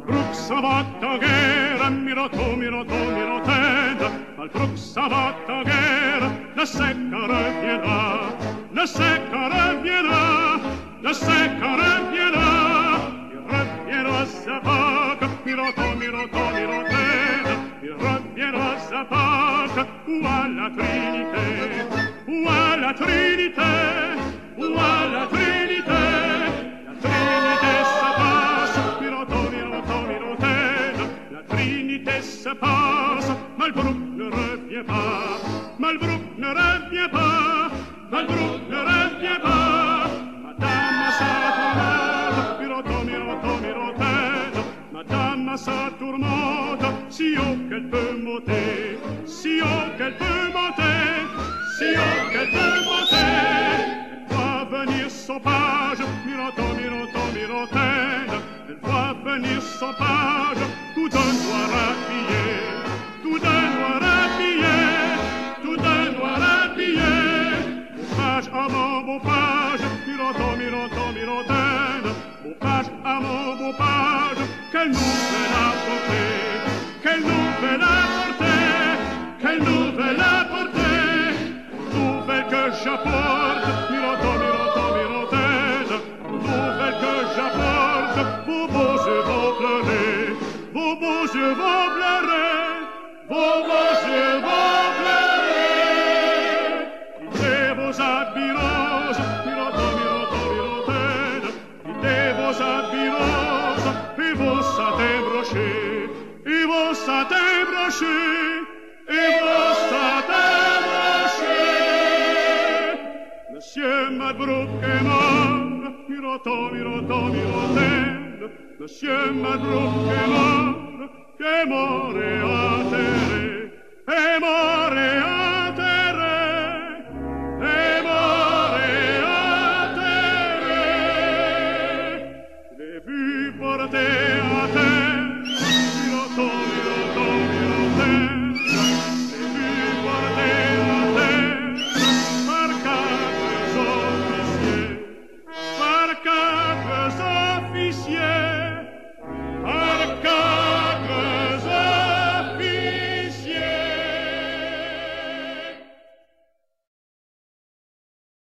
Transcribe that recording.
Al bruc sabato ghera, miro tu, miro tu, miro teda, al bruc sabato ghera, la secca reviena, la secca reviena, la secca reviena, il reviena sabato, miro tu, miro tu, miro teda, il reviena sabato, uguale a Trinite, uguale a Trinite, uguale a Trinite, La Trinité se passe, ne revient pas, Malbrook ne revient pas, Malbrook ne revient pas. Madame sa tourmente, Miroto, Miroto, Mirotène. Madame sa tourmente, si haut qu'elle peut monter, si haut qu'elle peut monter, si haut qu'elle peut monter. Voit venir son page, Miroto, Mirotène. Elle voit venir son page, à mon beau page, Miroto, Miroto, Mirotène. Beau page à mon beau page, quelle nouvelle apporter, quelle nouvelle apporter, quelle nouvelle apporter. Nouvelle que j'apporte, Miroto, Miroto, Mirotène. Nouvelle que j'apporte, vos beaux yeux vont pleurer, vos beaux yeux vont pleurer, vos beaux yeux vont pleurer. Quittez vos habits débrancher, et vos saints débrancher, et vos saints débrancher. Monsieur Madbrook est mort, mirotant, mirotant, mirotaine. Monsieur Madbrook e mort, che more a terre, e more a terre, e more a terre. Le vu porter